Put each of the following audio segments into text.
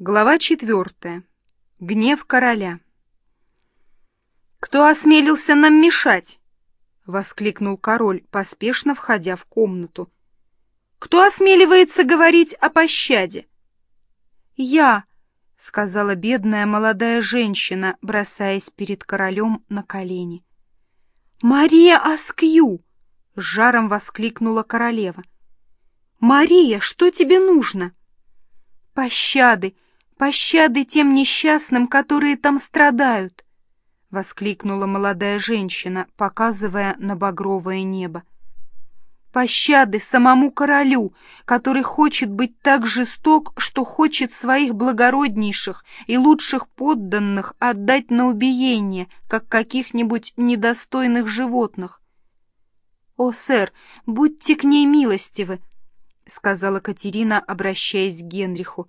Глава четвертая. Гнев короля. «Кто осмелился нам мешать?» — воскликнул король, поспешно входя в комнату. «Кто осмеливается говорить о пощаде?» «Я», — сказала бедная молодая женщина, бросаясь перед королем на колени. «Мария Аскью!» — с жаром воскликнула королева. «Мария, что тебе нужно?» «Пощады! Пощады тем несчастным, которые там страдают!» — воскликнула молодая женщина, показывая на багровое небо. «Пощады самому королю, который хочет быть так жесток, что хочет своих благороднейших и лучших подданных отдать на убиение, как каких-нибудь недостойных животных». «О, сэр, будьте к ней милостивы!» — сказала Катерина, обращаясь к Генриху.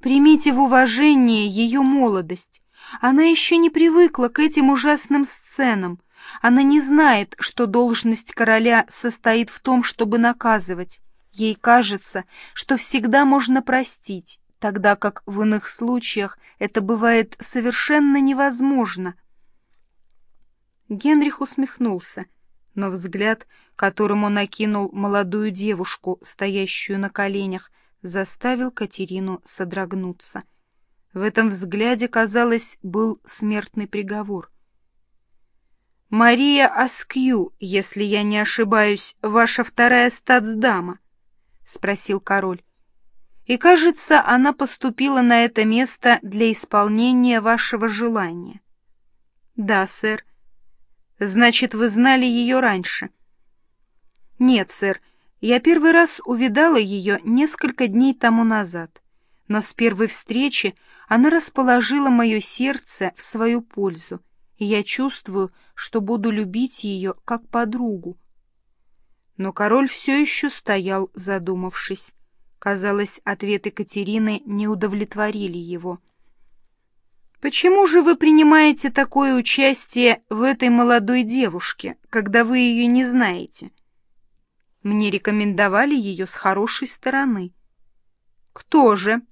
«Примите в уважение ее молодость. Она еще не привыкла к этим ужасным сценам. Она не знает, что должность короля состоит в том, чтобы наказывать. Ей кажется, что всегда можно простить, тогда как в иных случаях это бывает совершенно невозможно». Генрих усмехнулся но взгляд, которым он окинул молодую девушку, стоящую на коленях, заставил Катерину содрогнуться. В этом взгляде, казалось, был смертный приговор. «Мария Аскью, если я не ошибаюсь, ваша вторая статсдама?» — спросил король. «И, кажется, она поступила на это место для исполнения вашего желания». «Да, сэр», Значит, вы знали ее раньше? Нет, сэр, я первый раз увидала ее несколько дней тому назад, но с первой встречи она расположила мое сердце в свою пользу, и я чувствую, что буду любить ее как подругу. Но король все еще стоял, задумавшись. Казалось, ответы Катерины не удовлетворили его. Почему же вы принимаете такое участие в этой молодой девушке, когда вы ее не знаете? Мне рекомендовали ее с хорошей стороны. Кто же?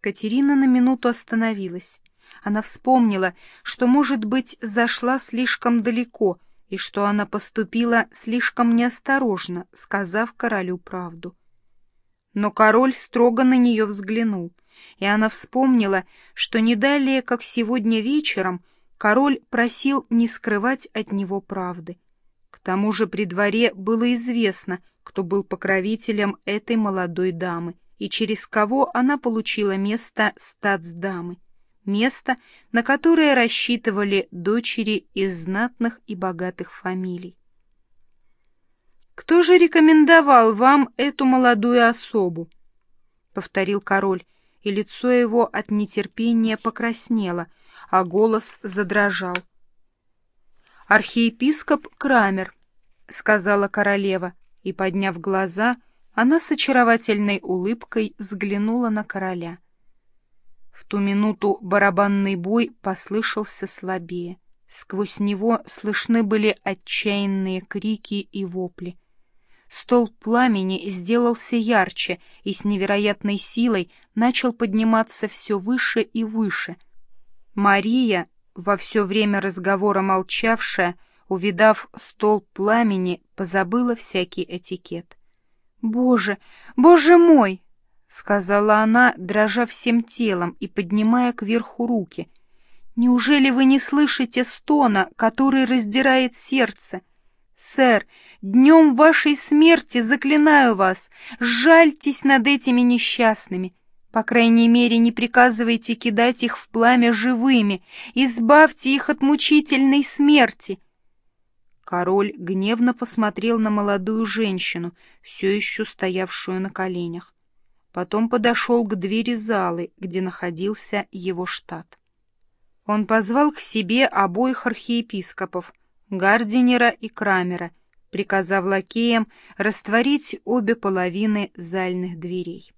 Катерина на минуту остановилась. Она вспомнила, что, может быть, зашла слишком далеко и что она поступила слишком неосторожно, сказав королю правду. Но король строго на нее взглянул — и она вспомнила, что не далее, как сегодня вечером, король просил не скрывать от него правды. Тому же при дворе было известно, кто был покровителем этой молодой дамы и через кого она получила место статсдамы, место, на которое рассчитывали дочери из знатных и богатых фамилий. «Кто же рекомендовал вам эту молодую особу?» — повторил король, и лицо его от нетерпения покраснело, а голос задрожал. «Архиепископ Крамер», — сказала королева, и, подняв глаза, она с очаровательной улыбкой взглянула на короля. В ту минуту барабанный бой послышался слабее. Сквозь него слышны были отчаянные крики и вопли. Стол пламени сделался ярче и с невероятной силой начал подниматься все выше и выше. Мария, во все время разговора молчавшая, увидав стол пламени, позабыла всякий этикет. «Боже, боже мой!» — сказала она, дрожа всем телом и поднимая кверху руки. «Неужели вы не слышите стона, который раздирает сердце?» Сэр, днем вашей смерти заклинаю вас, жальтесь над этими несчастными. По крайней мере, не приказывайте кидать их в пламя живыми, избавьте их от мучительной смерти. Король гневно посмотрел на молодую женщину, все еще стоявшую на коленях. Потом подошел к двери залы, где находился его штат. Он позвал к себе обоих архиепископов — Гардинера и Крамера, приказав лакеям растворить обе половины зальных дверей.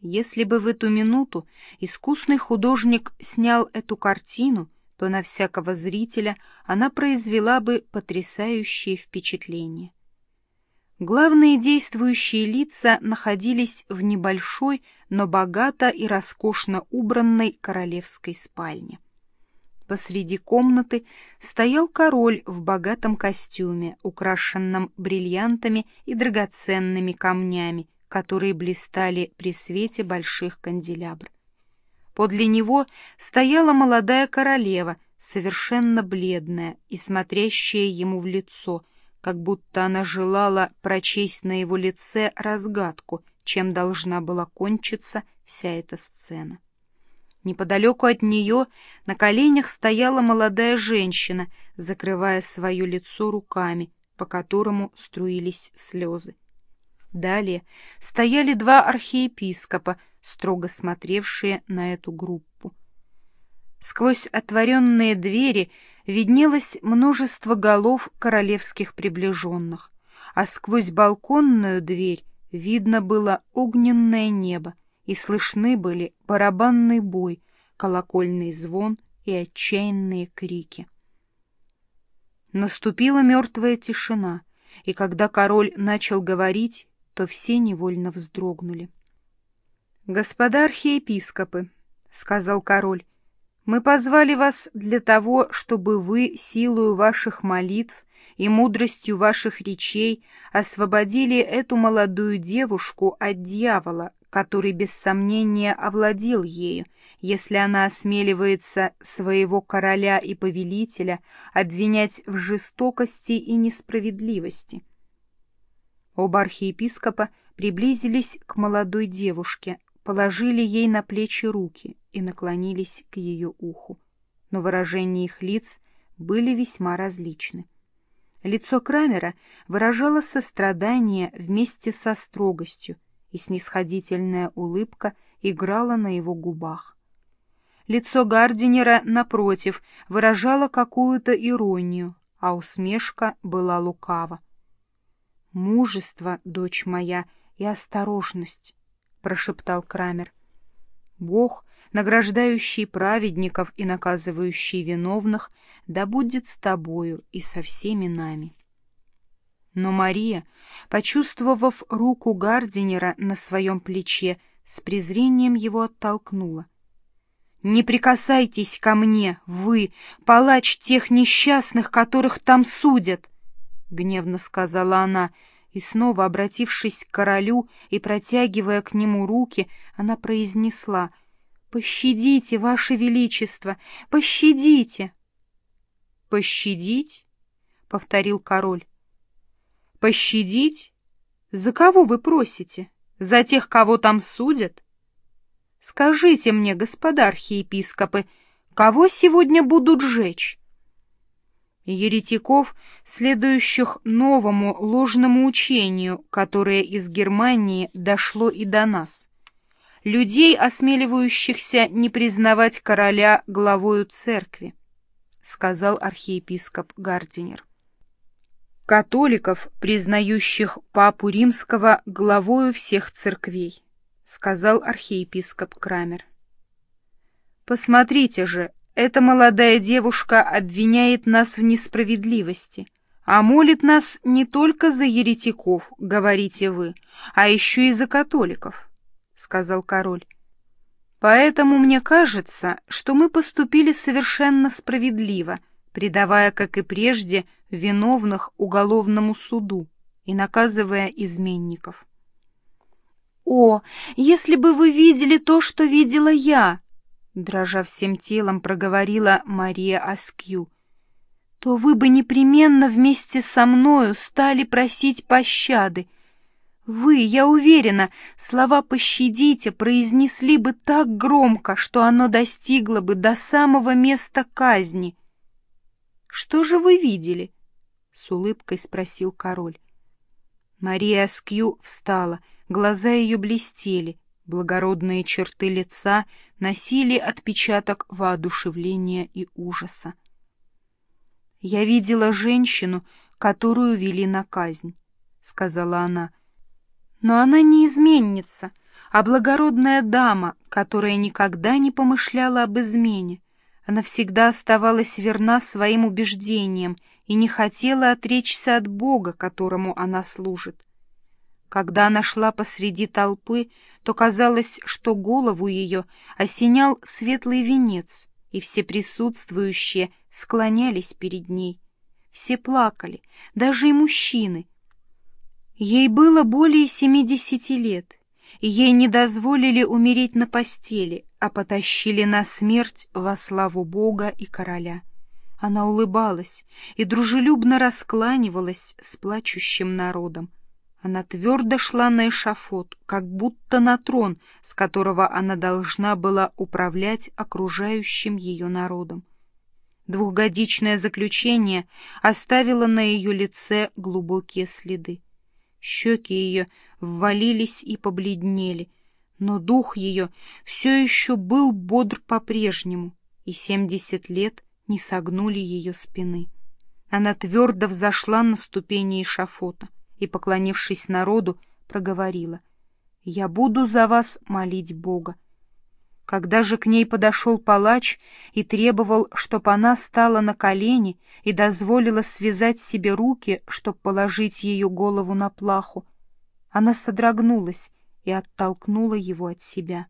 Если бы в эту минуту искусный художник снял эту картину, то на всякого зрителя она произвела бы потрясающее впечатление. Главные действующие лица находились в небольшой, но богато и роскошно убранной королевской спальне. Посреди комнаты стоял король в богатом костюме, украшенном бриллиантами и драгоценными камнями, которые блистали при свете больших канделябр. Подле него стояла молодая королева, совершенно бледная и смотрящая ему в лицо, как будто она желала прочесть на его лице разгадку, чем должна была кончиться вся эта сцена. Неподалеку от нее на коленях стояла молодая женщина, закрывая свое лицо руками, по которому струились слезы. Далее стояли два архиепископа, строго смотревшие на эту группу. Сквозь отворенные двери виднелось множество голов королевских приближенных, а сквозь балконную дверь видно было огненное небо, и слышны были барабанный бой, колокольный звон и отчаянные крики. Наступила мертвая тишина, и когда король начал говорить, то все невольно вздрогнули. «Господа архиепископы», — сказал король, — «мы позвали вас для того, чтобы вы силою ваших молитв и мудростью ваших речей освободили эту молодую девушку от дьявола, который без сомнения овладел ею, если она осмеливается своего короля и повелителя обвинять в жестокости и несправедливости. Оба архиепископа приблизились к молодой девушке, положили ей на плечи руки и наклонились к ее уху. Но выражения их лиц были весьма различны. Лицо Крамера выражало сострадание вместе со строгостью, и снисходительная улыбка играла на его губах. Лицо Гардинера, напротив, выражало какую-то иронию, а усмешка была лукава. «Мужество, дочь моя, и осторожность», — прошептал Крамер. «Бог, награждающий праведников и наказывающий виновных, да будет с тобою и со всеми нами». Но Мария, почувствовав руку Гардинера на своем плече, с презрением его оттолкнула. «Не прикасайтесь ко мне, вы, палач тех несчастных, которых там судят!» — гневно сказала она, и снова, обратившись к королю и протягивая к нему руки, она произнесла «Пощадите, ваше величество, пощадите!» «Пощадить?» — повторил король. Пощадить? За кого вы просите? За тех, кого там судят? Скажите мне, господа архиепископы, кого сегодня будут жечь? Еретиков, следующих новому ложному учению, которое из Германии дошло и до нас. Людей, осмеливающихся не признавать короля главою церкви, — сказал архиепископ Гардинер католиков, признающих папу римского главою всех церквей, — сказал архиепископ Крамер. Посмотрите же, эта молодая девушка обвиняет нас в несправедливости, а молит нас не только за еретиков, говорите вы, а еще и за католиков, — сказал король. Поэтому мне кажется, что мы поступили совершенно справедливо, предавая, как и прежде, — виновных уголовному суду и наказывая изменников. «О, если бы вы видели то, что видела я!» Дрожа всем телом, проговорила Мария Аскью. «То вы бы непременно вместе со мною стали просить пощады. Вы, я уверена, слова «пощадите» произнесли бы так громко, что оно достигло бы до самого места казни. Что же вы видели?» — с улыбкой спросил король. Мария Аскью встала, глаза ее блестели, благородные черты лица носили отпечаток воодушевления и ужаса. «Я видела женщину, которую вели на казнь», — сказала она. «Но она не изменница, а благородная дама, которая никогда не помышляла об измене. Она всегда оставалась верна своим убеждениям и не хотела отречься от Бога, которому она служит. Когда она шла посреди толпы, то казалось, что голову ее осенял светлый венец, и все присутствующие склонялись перед ней. Все плакали, даже и мужчины. Ей было более семидесяти лет, ей не дозволили умереть на постели, а потащили на смерть во славу Бога и короля. Она улыбалась и дружелюбно раскланивалась с плачущим народом. Она твердо шла на эшафот, как будто на трон, с которого она должна была управлять окружающим ее народом. Двухгодичное заключение оставило на ее лице глубокие следы. Щеки ее ввалились и побледнели, но дух ее все еще был бодр по-прежнему, и семьдесят лет не согнули ее спины. Она твердо взошла на ступени эшафота — и, поклонившись народу, проговорила. «Я буду за вас молить Бога». Когда же к ней подошел палач и требовал, чтоб она стала на колени и дозволила связать себе руки, чтоб положить ее голову на плаху, она содрогнулась и оттолкнула его от себя.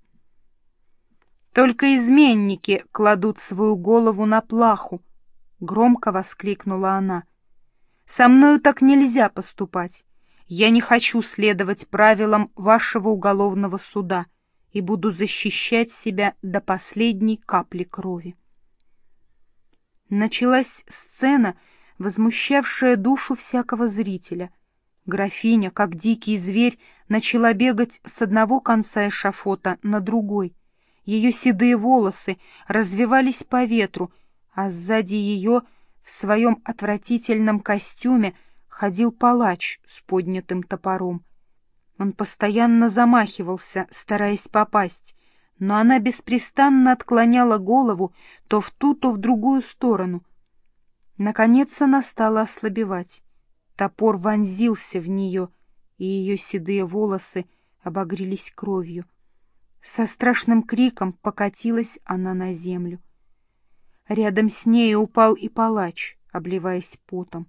«Только изменники кладут свою голову на плаху!» — громко воскликнула она. Со мною так нельзя поступать. Я не хочу следовать правилам вашего уголовного суда и буду защищать себя до последней капли крови. Началась сцена, возмущавшая душу всякого зрителя. Графиня, как дикий зверь, начала бегать с одного конца эшафота на другой. Ее седые волосы развивались по ветру, а сзади ее — в своем отвратительном костюме ходил палач с поднятым топором. Он постоянно замахивался, стараясь попасть, но она беспрестанно отклоняла голову то в ту, то в другую сторону. Наконец она стала ослабевать. Топор вонзился в нее, и ее седые волосы обогрелись кровью. Со страшным криком покатилась она на землю. Рядом с ней упал и палач, обливаясь потом.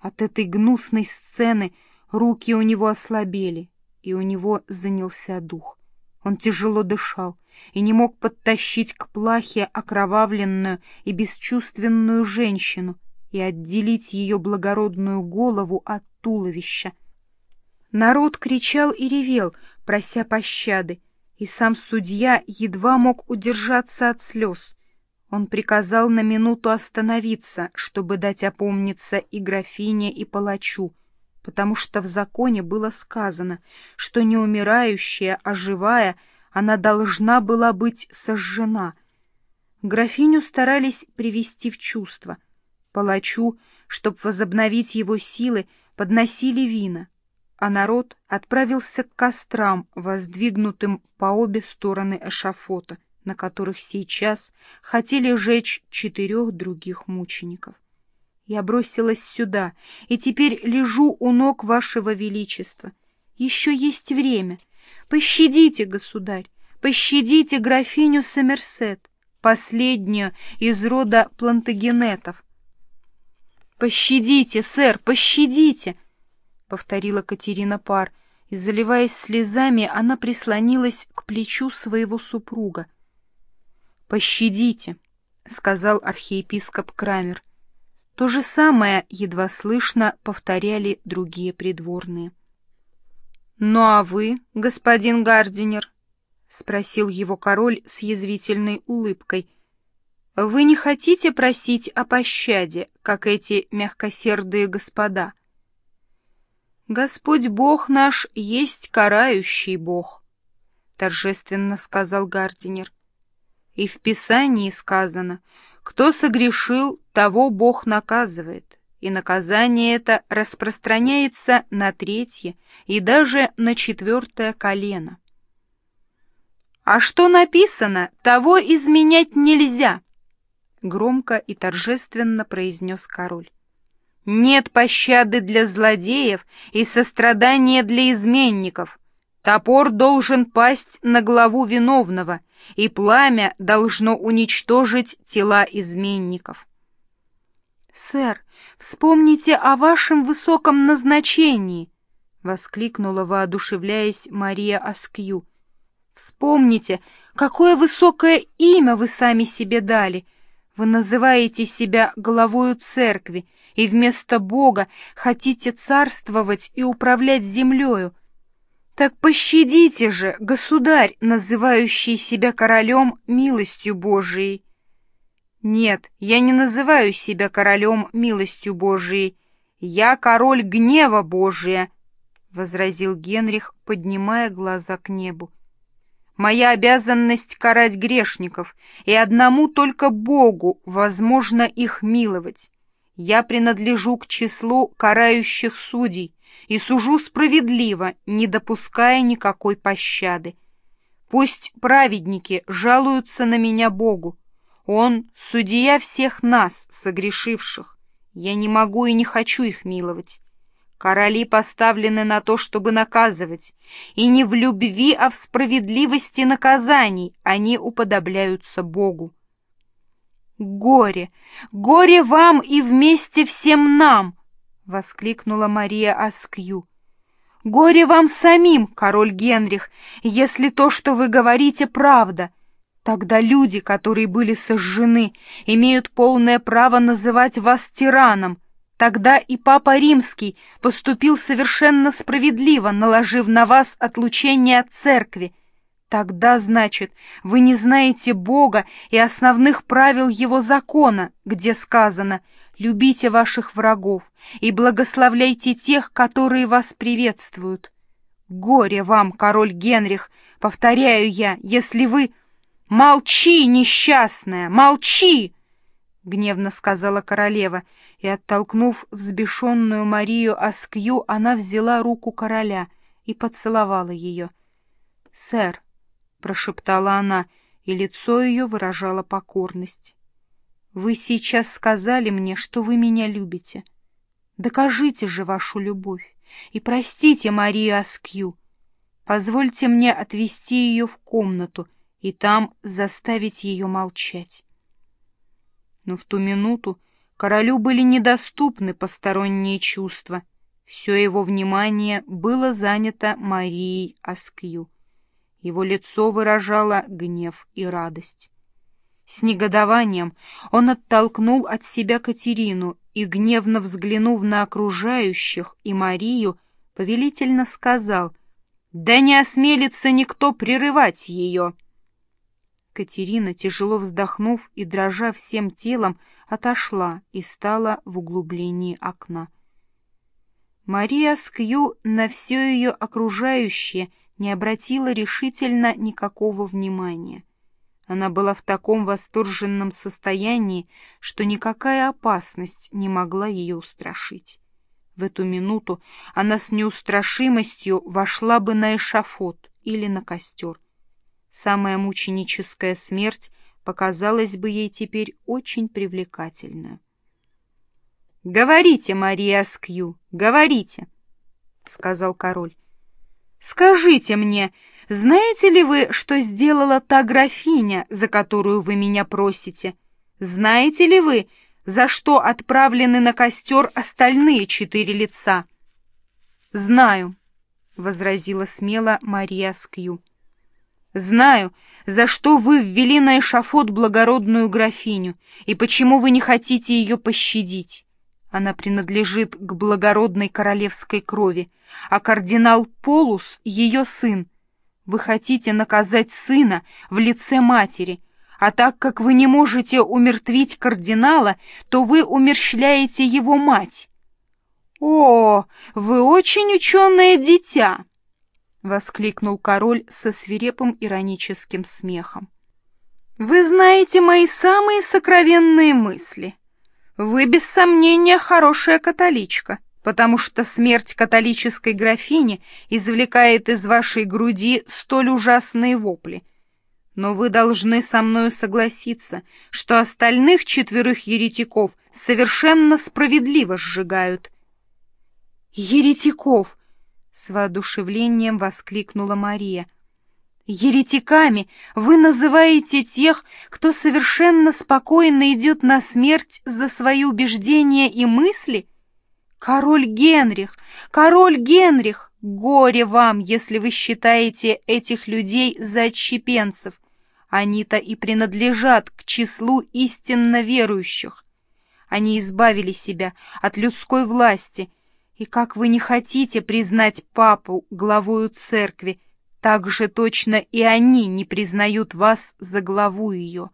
От этой гнусной сцены руки у него ослабели, и у него занялся дух. Он тяжело дышал и не мог подтащить к плахе окровавленную и бесчувственную женщину и отделить ее благородную голову от туловища. Народ кричал и ревел, прося пощады, и сам судья едва мог удержаться от слез. Он приказал на минуту остановиться, чтобы дать опомниться и графине, и палачу, потому что в законе было сказано, что не умирающая, а живая, она должна была быть сожжена. Графиню старались привести в чувство. Палачу, чтобы возобновить его силы, подносили вина, а народ отправился к кострам, воздвигнутым по обе стороны эшафота на которых сейчас хотели жечь четырех других мучеников. Я бросилась сюда, и теперь лежу у ног вашего величества. Еще есть время. Пощадите, государь, пощадите графиню Сомерсет, последнюю из рода плантагенетов. «Пощадите, сэр, пощадите!» — повторила Катерина Пар, и, заливаясь слезами, она прислонилась к плечу своего супруга — «Пощадите», — сказал архиепископ Крамер. То же самое, едва слышно, повторяли другие придворные. «Ну а вы, господин Гардинер?» — спросил его король с язвительной улыбкой. «Вы не хотите просить о пощаде, как эти мягкосердые господа?» «Господь Бог наш есть карающий Бог», — торжественно сказал Гардинер. И в Писании сказано, кто согрешил, того Бог наказывает, и наказание это распространяется на третье и даже на четвертое колено. «А что написано, того изменять нельзя!» — громко и торжественно произнес король. «Нет пощады для злодеев и сострадания для изменников. Топор должен пасть на главу виновного, и пламя должно уничтожить тела изменников. «Сэр, вспомните о вашем высоком назначении!» — воскликнула, воодушевляясь Мария Аскью. «Вспомните, какое высокое имя вы сами себе дали! Вы называете себя главою церкви, и вместо Бога хотите царствовать и управлять землею. Так пощадите же, государь, называющий себя королем милостью Божией!» «Нет, я не называю себя королем милостью Божией. Я король гнева Божия», — возразил Генрих, поднимая глаза к небу. «Моя обязанность — карать грешников, и одному только Богу возможно их миловать. Я принадлежу к числу карающих судей и сужу справедливо, не допуская никакой пощады. Пусть праведники жалуются на меня Богу, он — судья всех нас, согрешивших. Я не могу и не хочу их миловать. Короли поставлены на то, чтобы наказывать, и не в любви, а в справедливости наказаний они уподобляются Богу. «Горе! Горе вам и вместе всем нам!» — воскликнула Мария Аскью. «Горе вам самим, король Генрих, если то, что вы говорите, правда, Тогда люди, которые были сожжены, имеют полное право называть вас тираном. Тогда и Папа Римский поступил совершенно справедливо, наложив на вас отлучение от церкви. Тогда, значит, вы не знаете Бога и основных правил Его закона, где сказано «любите ваших врагов и благословляйте тех, которые вас приветствуют». Горе вам, король Генрих, повторяю я, если вы «Молчи, несчастная, молчи!» — гневно сказала королева, и, оттолкнув взбешенную Марию Аскью, она взяла руку короля и поцеловала ее. «Сэр», — прошептала она, и лицо ее выражало покорность, — «вы сейчас сказали мне, что вы меня любите. Докажите же вашу любовь и простите Марию Аскью. Позвольте мне отвести ее в комнату» и там заставить ее молчать. Но в ту минуту королю были недоступны посторонние чувства. Все его внимание было занято Марией Аскью. Его лицо выражало гнев и радость. С негодованием он оттолкнул от себя Катерину и, гневно взглянув на окружающих и Марию, повелительно сказал «Да не осмелится никто прерывать ее!» Катерина, тяжело вздохнув и дрожа всем телом, отошла и стала в углублении окна. Мария Скью на все ее окружающее не обратила решительно никакого внимания. Она была в таком восторженном состоянии, что никакая опасность не могла ее устрашить. В эту минуту она с неустрашимостью вошла бы на эшафот или на костер, Самая мученическая смерть показалась бы ей теперь очень привлекательной. «Говорите, Мария Скью, говорите!» — сказал король. «Скажите мне, знаете ли вы, что сделала та графиня, за которую вы меня просите? Знаете ли вы, за что отправлены на костер остальные четыре лица?» «Знаю», — возразила смело Мария Скью. Знаю, за что вы ввели на эшафот благородную графиню, и почему вы не хотите ее пощадить. Она принадлежит к благородной королевской крови, а кардинал Полус — ее сын. Вы хотите наказать сына в лице матери, а так как вы не можете умертвить кардинала, то вы умерщвляете его мать. О, вы очень ученое дитя! — воскликнул король со свирепым ироническим смехом. «Вы знаете мои самые сокровенные мысли. Вы, без сомнения, хорошая католичка, потому что смерть католической графини извлекает из вашей груди столь ужасные вопли. Но вы должны со мною согласиться, что остальных четверых еретиков совершенно справедливо сжигают». «Еретиков!» С воодушевлением воскликнула Мария. «Еретиками вы называете тех, кто совершенно спокойно идет на смерть за свои убеждения и мысли? Король Генрих, король Генрих, горе вам, если вы считаете этих людей за отщепенцев. Они-то и принадлежат к числу истинно верующих. Они избавили себя от людской власти, и как вы не хотите признать папу главою церкви, так же точно и они не признают вас за главу ее.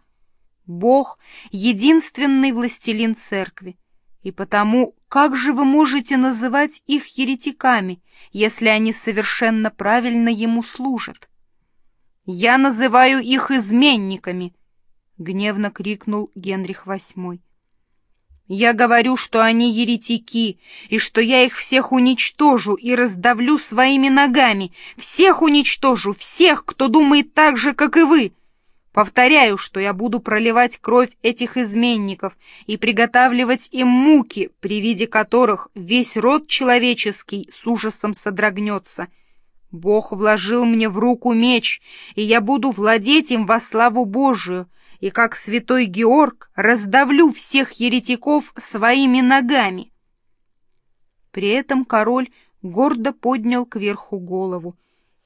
Бог — единственный властелин церкви, и потому как же вы можете называть их еретиками, если они совершенно правильно ему служат? «Я называю их изменниками!» — гневно крикнул Генрих VIII. «Я говорю, что они еретики, и что я их всех уничтожу и раздавлю своими ногами, всех уничтожу, всех, кто думает так же, как и вы!» Повторяю, что я буду проливать кровь этих изменников и приготавливать им муки, при виде которых весь род человеческий с ужасом содрогнется. Бог вложил мне в руку меч, и я буду владеть им во славу Божию, и как святой Георг раздавлю всех еретиков своими ногами. При этом король гордо поднял кверху голову,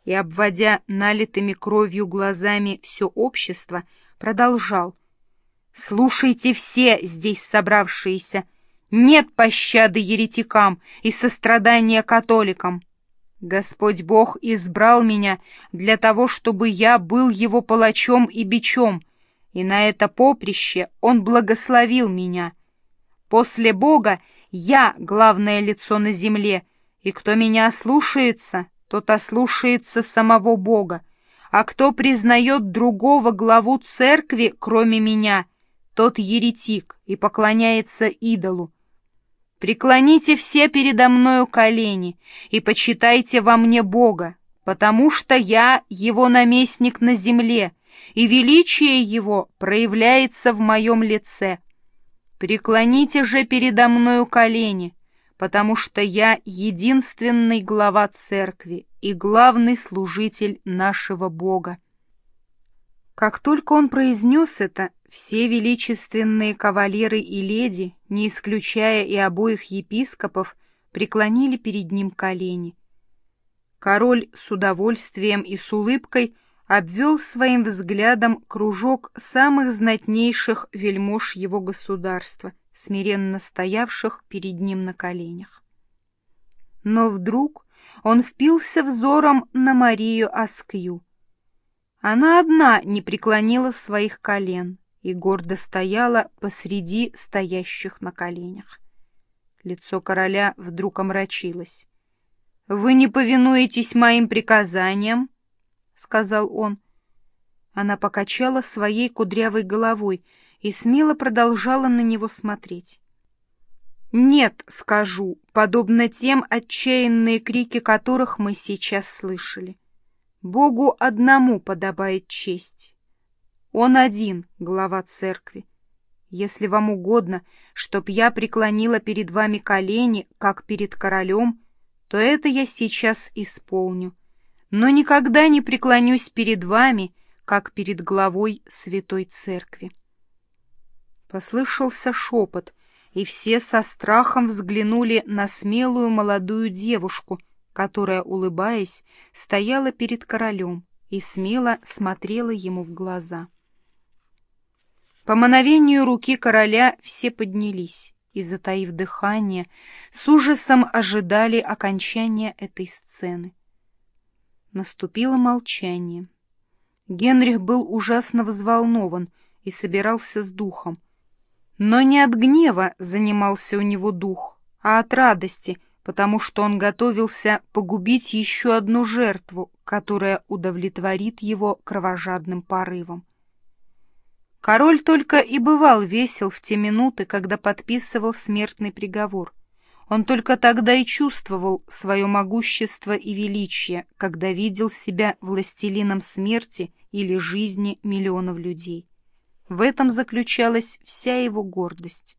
и, обводя налитыми кровью глазами все общество, продолжал. «Слушайте все здесь собравшиеся! Нет пощады еретикам и сострадания католикам! Господь Бог избрал меня для того, чтобы я был его палачом и бичом, и на это поприще он благословил меня. После Бога я главное лицо на земле, и кто меня слушается, тот ослушается самого Бога, а кто признает другого главу церкви, кроме меня, тот еретик и поклоняется идолу. Преклоните все передо мною колени и почитайте во мне Бога, потому что я его наместник на земле, и величие его проявляется в моем лице. Преклоните же передо мною колени, потому что я единственный глава церкви и главный служитель нашего Бога. Как только он произнес это, все величественные кавалеры и леди, не исключая и обоих епископов, преклонили перед ним колени. Король с удовольствием и с улыбкой обвел своим взглядом кружок самых знатнейших вельмож его государства — смиренно стоявших перед ним на коленях. Но вдруг он впился взором на Марию Аскью. Она одна не преклонила своих колен и гордо стояла посреди стоящих на коленях. Лицо короля вдруг омрачилось. — Вы не повинуетесь моим приказаниям? — сказал он. Она покачала своей кудрявой головой — и смело продолжала на него смотреть. «Нет, скажу, подобно тем отчаянные крики которых мы сейчас слышали. Богу одному подобает честь. Он один, глава церкви. Если вам угодно, чтоб я преклонила перед вами колени, как перед королем, то это я сейчас исполню. Но никогда не преклонюсь перед вами, как перед главой Святой Церкви. Послышался шепот, и все со страхом взглянули на смелую молодую девушку, которая, улыбаясь, стояла перед королем и смело смотрела ему в глаза. По мановению руки короля все поднялись и, затаив дыхание, с ужасом ожидали окончания этой сцены. Наступило молчание. Генрих был ужасно взволнован и собирался с духом, но не от гнева занимался у него дух, а от радости, потому что он готовился погубить еще одну жертву, которая удовлетворит его кровожадным порывом. Король только и бывал весел в те минуты, когда подписывал смертный приговор. Он только тогда и чувствовал свое могущество и величие, когда видел себя властелином смерти или жизни миллионов людей. В этом заключалась вся его гордость.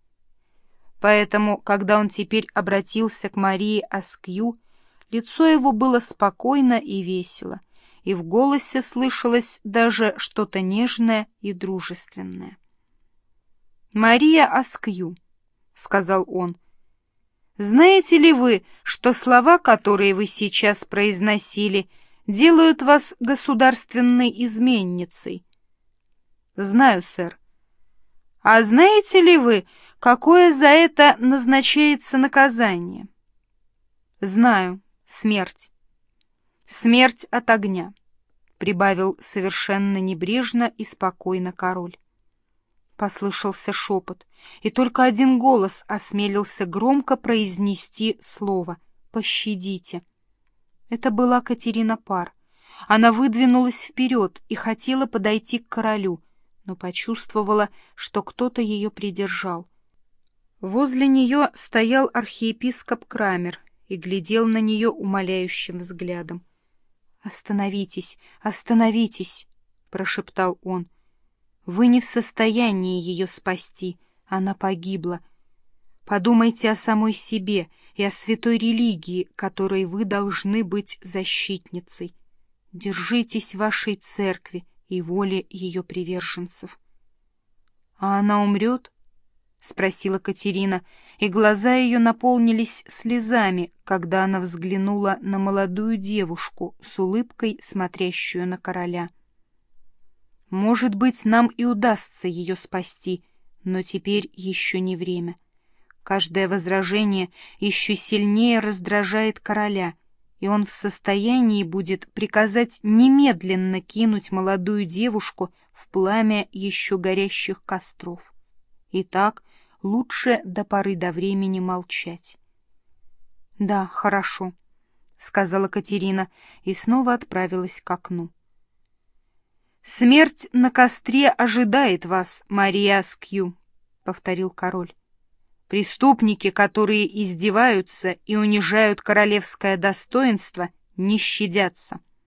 Поэтому, когда он теперь обратился к Марии Аскью, лицо его было спокойно и весело, и в голосе слышалось даже что-то нежное и дружественное. «Мария Аскью», — сказал он, — Знаете ли вы, что слова, которые вы сейчас произносили, делают вас государственной изменницей? Знаю, сэр. А знаете ли вы, какое за это назначается наказание? Знаю, смерть. Смерть от огня, прибавил совершенно небрежно и спокойно король. Послышался шепот, и только один голос осмелился громко произнести слово «Пощадите». Это была Катерина Пар. Она выдвинулась вперед и хотела подойти к королю, но почувствовала, что кто-то ее придержал. Возле нее стоял архиепископ Крамер и глядел на нее умоляющим взглядом. «Остановитесь, остановитесь!» — прошептал он. Вы не в состоянии ее спасти, она погибла. Подумайте о самой себе и о святой религии, которой вы должны быть защитницей. Держитесь вашей церкви и воли ее приверженцев. — А она умрет? — спросила Катерина, и глаза ее наполнились слезами, когда она взглянула на молодую девушку с улыбкой, смотрящую на короля. — может быть, нам и удастся ее спасти, но теперь еще не время. Каждое возражение еще сильнее раздражает короля, и он в состоянии будет приказать немедленно кинуть молодую девушку в пламя еще горящих костров. Итак, лучше до поры до времени молчать. — Да, хорошо, — сказала Катерина и снова отправилась к окну. «Смерть на костре ожидает вас, Мария Скью», — повторил король. «Преступники, которые издеваются и унижают королевское достоинство, не щадятся».